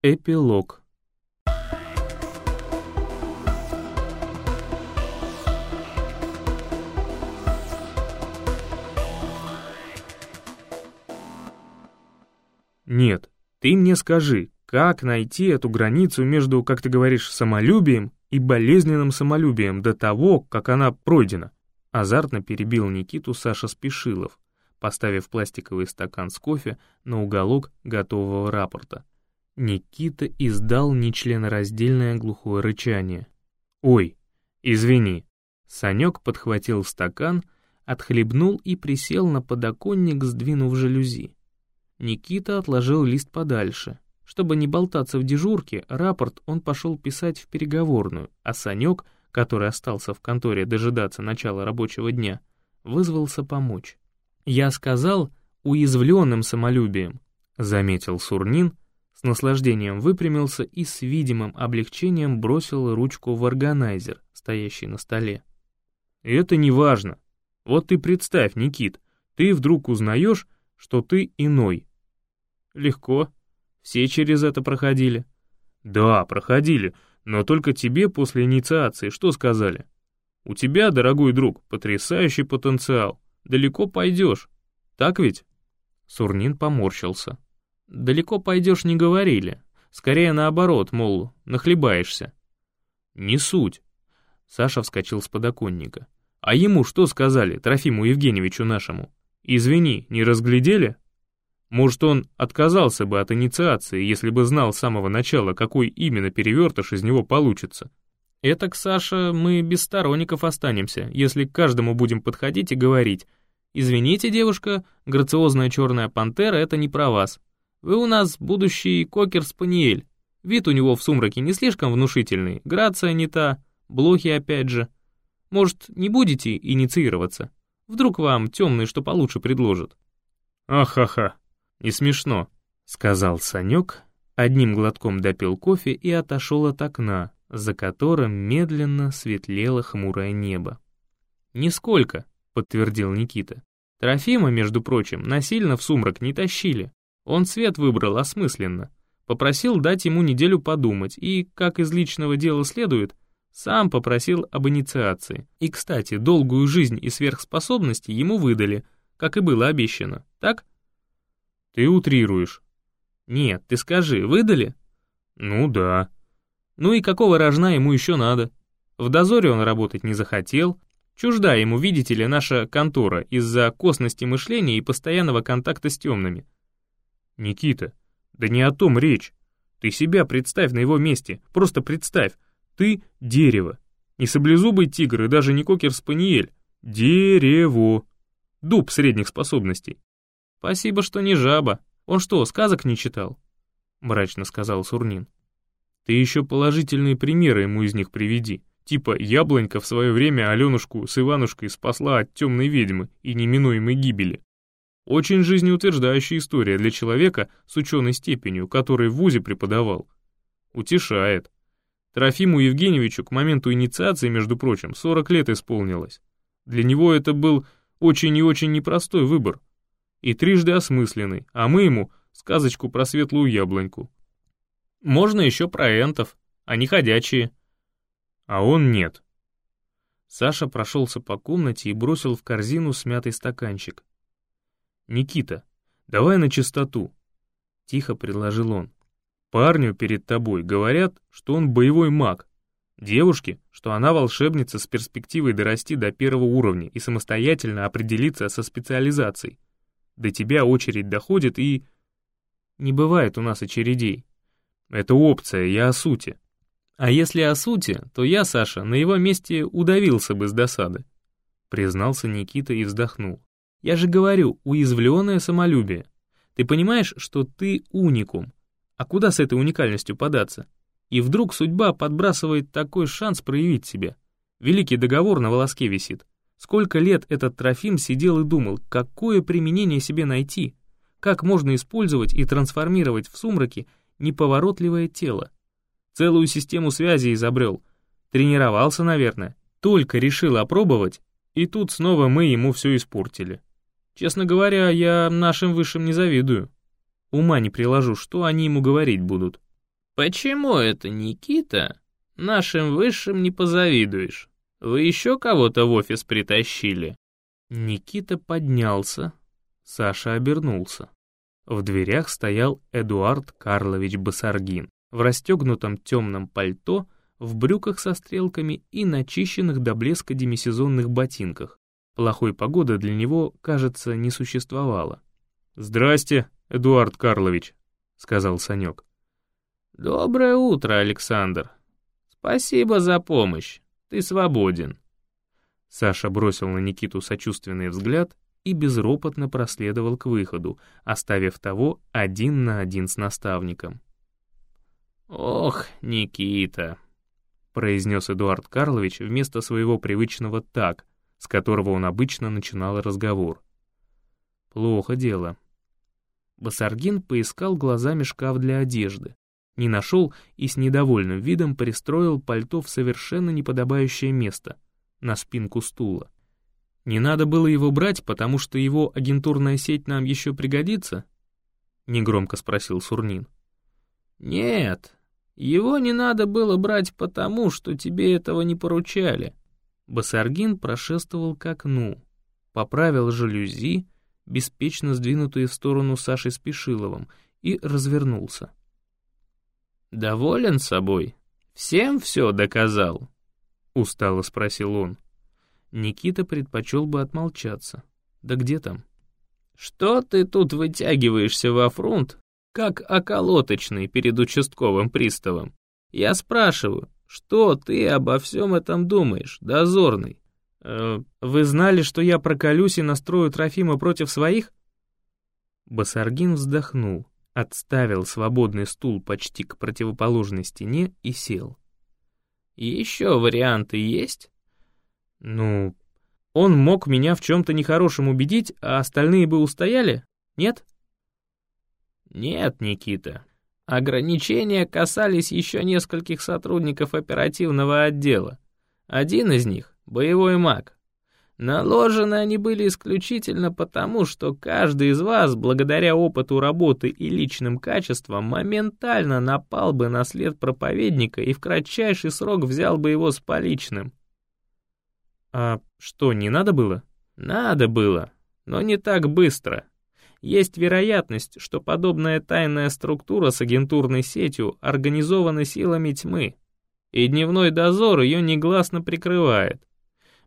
Эпилог Нет, ты мне скажи, как найти эту границу между, как ты говоришь, самолюбием и болезненным самолюбием до того, как она пройдена? Азартно перебил Никиту Саша Спешилов, поставив пластиковый стакан с кофе на уголок готового рапорта. Никита издал нечленораздельное глухое рычание. «Ой, извини». Санек подхватил стакан, отхлебнул и присел на подоконник, сдвинув жалюзи. Никита отложил лист подальше. Чтобы не болтаться в дежурке, рапорт он пошел писать в переговорную, а Санек, который остался в конторе дожидаться начала рабочего дня, вызвался помочь. «Я сказал уязвленным самолюбием», — заметил Сурнин, с наслаждением выпрямился и с видимым облегчением бросил ручку в органайзер, стоящий на столе. «Это не важно. Вот ты представь, Никит, ты вдруг узнаешь, что ты иной, Легко. Все через это проходили. Да, проходили, но только тебе после инициации что сказали? У тебя, дорогой друг, потрясающий потенциал. Далеко пойдешь. Так ведь? Сурнин поморщился. Далеко пойдешь не говорили. Скорее наоборот, мол, нахлебаешься. Не суть. Саша вскочил с подоконника. А ему что сказали, Трофиму Евгеньевичу нашему? Извини, не разглядели? Может, он отказался бы от инициации, если бы знал с самого начала, какой именно перевертыш из него получится. Этак, Саша, мы без сторонников останемся, если к каждому будем подходить и говорить, «Извините, девушка, грациозная черная пантера — это не про вас. Вы у нас будущий кокер-спаниель. Вид у него в сумраке не слишком внушительный, грация не та, блохи опять же. Может, не будете инициироваться? Вдруг вам темный что получше предложат?» «Ахаха», «Не смешно», — сказал Санек, одним глотком допил кофе и отошел от окна, за которым медленно светлело хмурое небо. «Нисколько», — подтвердил Никита. «Трофима, между прочим, насильно в сумрак не тащили. Он цвет выбрал осмысленно. Попросил дать ему неделю подумать и, как из личного дела следует, сам попросил об инициации. И, кстати, долгую жизнь и сверхспособности ему выдали, как и было обещано, так?» Ты утрируешь. Нет, ты скажи, выдали? Ну да. Ну и какого рожна ему еще надо? В дозоре он работать не захотел. Чужда ему, видите ли, наша контора из-за косности мышления и постоянного контакта с темными. Никита, да не о том речь. Ты себя представь на его месте, просто представь. Ты — дерево. Не саблезубый тигр и даже не кокер-спаниель. Дерево. Дуб средних способностей. «Спасибо, что не жаба. Он что, сказок не читал?» — мрачно сказал Сурнин. «Ты еще положительные примеры ему из них приведи. Типа яблонька в свое время Аленушку с Иванушкой спасла от темной ведьмы и неминуемой гибели. Очень жизнеутверждающая история для человека с ученой степенью, который в ВУЗе преподавал. Утешает. Трофиму Евгеньевичу к моменту инициации, между прочим, 40 лет исполнилось. Для него это был очень и очень непростой выбор и трижды осмысленный, а мы ему сказочку про светлую яблоньку. Можно еще про энтов, они ходячие. А он нет. Саша прошелся по комнате и бросил в корзину смятый стаканчик. «Никита, давай на чистоту», — тихо предложил он. «Парню перед тобой говорят, что он боевой маг, девушке, что она волшебница с перспективой дорасти до первого уровня и самостоятельно определиться со специализацией до тебя очередь доходит и... Не бывает у нас очередей. Это опция, я о сути. А если о сути, то я, Саша, на его месте удавился бы с досады. Признался Никита и вздохнул. Я же говорю, уязвленное самолюбие. Ты понимаешь, что ты уникум. А куда с этой уникальностью податься? И вдруг судьба подбрасывает такой шанс проявить себя. Великий договор на волоске висит. Сколько лет этот Трофим сидел и думал, какое применение себе найти, как можно использовать и трансформировать в сумраке неповоротливое тело. Целую систему связи изобрел. Тренировался, наверное. Только решил опробовать, и тут снова мы ему все испортили. Честно говоря, я нашим высшим не завидую. Ума не приложу, что они ему говорить будут. «Почему это, Никита, нашим высшим не позавидуешь? Вы еще кого-то в офис притащили?» Никита поднялся, Саша обернулся. В дверях стоял Эдуард Карлович Басаргин в расстегнутом темном пальто, в брюках со стрелками и начищенных до блеска демисезонных ботинках. Плохой погоды для него, кажется, не существовало. «Здрасте, Эдуард Карлович», — сказал Санек. «Доброе утро, Александр. Спасибо за помощь. Ты свободен». Саша бросил на Никиту сочувственный взгляд и безропотно проследовал к выходу, оставив того один на один с наставником. «Ох, Никита», — произнес Эдуард Карлович вместо своего привычного «так», с которого он обычно начинал разговор. «Плохо дело». Басаргин поискал глазами шкаф для одежды, не нашел и с недовольным видом пристроил пальто в совершенно неподобающее место, на спинку стула. Не надо было его брать, потому что его агентурная сеть нам еще пригодится?» — негромко спросил Сурнин. «Нет, его не надо было брать потому, что тебе этого не поручали». Басаргин прошествовал к окну, поправил жалюзи, беспечно сдвинутые в сторону Саши Спешиловым, и развернулся. «Доволен собой? Всем все доказал?» — устало спросил он. Никита предпочел бы отмолчаться. Да где там? «Что ты тут вытягиваешься во фронт, как околоточный перед участковым приставом? Я спрашиваю, что ты обо всем этом думаешь, дозорный?» э, «Вы знали, что я проколюсь и настрою Трофима против своих?» Басаргин вздохнул, отставил свободный стул почти к противоположной стене и сел. «Еще варианты есть?» Ну, он мог меня в чем-то нехорошем убедить, а остальные бы устояли? Нет? Нет, Никита. Ограничения касались еще нескольких сотрудников оперативного отдела. Один из них — боевой маг. Наложены они были исключительно потому, что каждый из вас, благодаря опыту работы и личным качествам, моментально напал бы на след проповедника и в кратчайший срок взял бы его с поличным. А что, не надо было? Надо было, но не так быстро. Есть вероятность, что подобная тайная структура с агентурной сетью организована силами тьмы, и дневной дозор ее негласно прикрывает.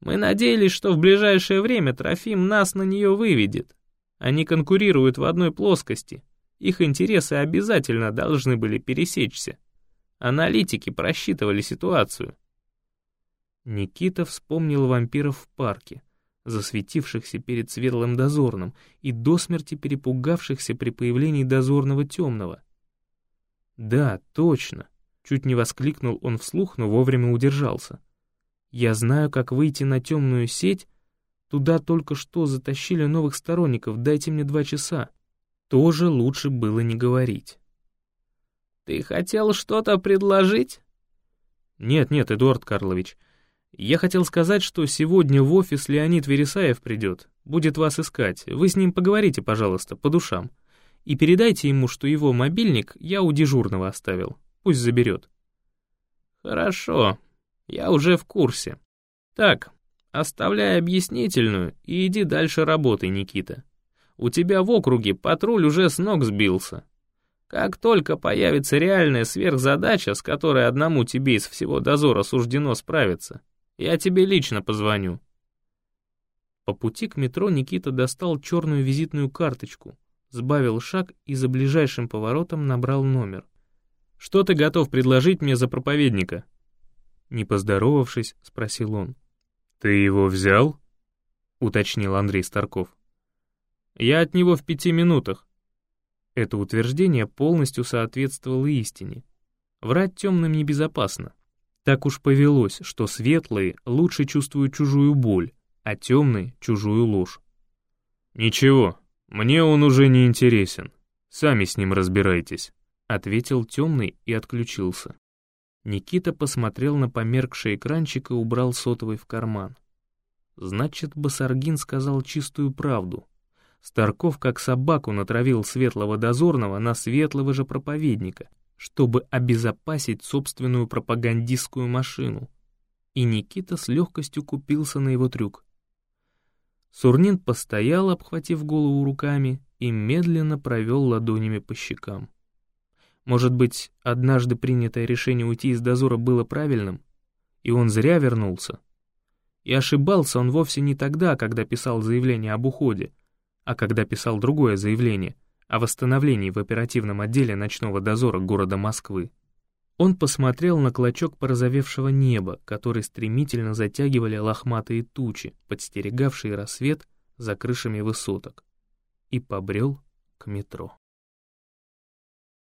Мы надеялись, что в ближайшее время Трофим нас на нее выведет. Они конкурируют в одной плоскости. Их интересы обязательно должны были пересечься. Аналитики просчитывали ситуацию. Никита вспомнил вампиров в парке, засветившихся перед светлым дозорным и до смерти перепугавшихся при появлении дозорного темного. «Да, точно!» — чуть не воскликнул он вслух, но вовремя удержался. «Я знаю, как выйти на темную сеть. Туда только что затащили новых сторонников, дайте мне два часа». Тоже лучше было не говорить. «Ты хотел что-то предложить?» «Нет, нет, Эдуард Карлович, я хотел сказать, что сегодня в офис Леонид Вересаев придет, будет вас искать. Вы с ним поговорите, пожалуйста, по душам. И передайте ему, что его мобильник я у дежурного оставил. Пусть заберет. Хорошо, я уже в курсе. Так, оставляй объяснительную и иди дальше работай, Никита. У тебя в округе патруль уже с ног сбился. Как только появится реальная сверхзадача, с которой одному тебе из всего дозора суждено справиться, я тебе лично позвоню». По пути к метро Никита достал черную визитную карточку, сбавил шаг и за ближайшим поворотом набрал номер. «Что ты готов предложить мне за проповедника?» Не поздоровавшись, спросил он. «Ты его взял?» — уточнил Андрей Старков. «Я от него в пяти минутах». Это утверждение полностью соответствовало истине. Врать темным небезопасно. Так уж повелось, что светлые лучше чувствуют чужую боль, а темные — чужую ложь. «Ничего, мне он уже не интересен. Сами с ним разбирайтесь», — ответил темный и отключился. Никита посмотрел на померкший экранчик и убрал сотовый в карман. Значит, Басаргин сказал чистую правду. Старков как собаку натравил светлого дозорного на светлого же проповедника, чтобы обезопасить собственную пропагандистскую машину. И Никита с легкостью купился на его трюк. Сурнин постоял, обхватив голову руками, и медленно провел ладонями по щекам. Может быть, однажды принятое решение уйти из дозора было правильным, и он зря вернулся. И ошибался он вовсе не тогда, когда писал заявление об уходе, а когда писал другое заявление о восстановлении в оперативном отделе ночного дозора города Москвы. Он посмотрел на клочок порозовевшего неба, который стремительно затягивали лохматые тучи, подстерегавшие рассвет за крышами высоток, и побрел к метро.